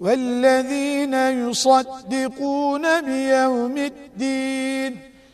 والذين يصدقون بيوم الدين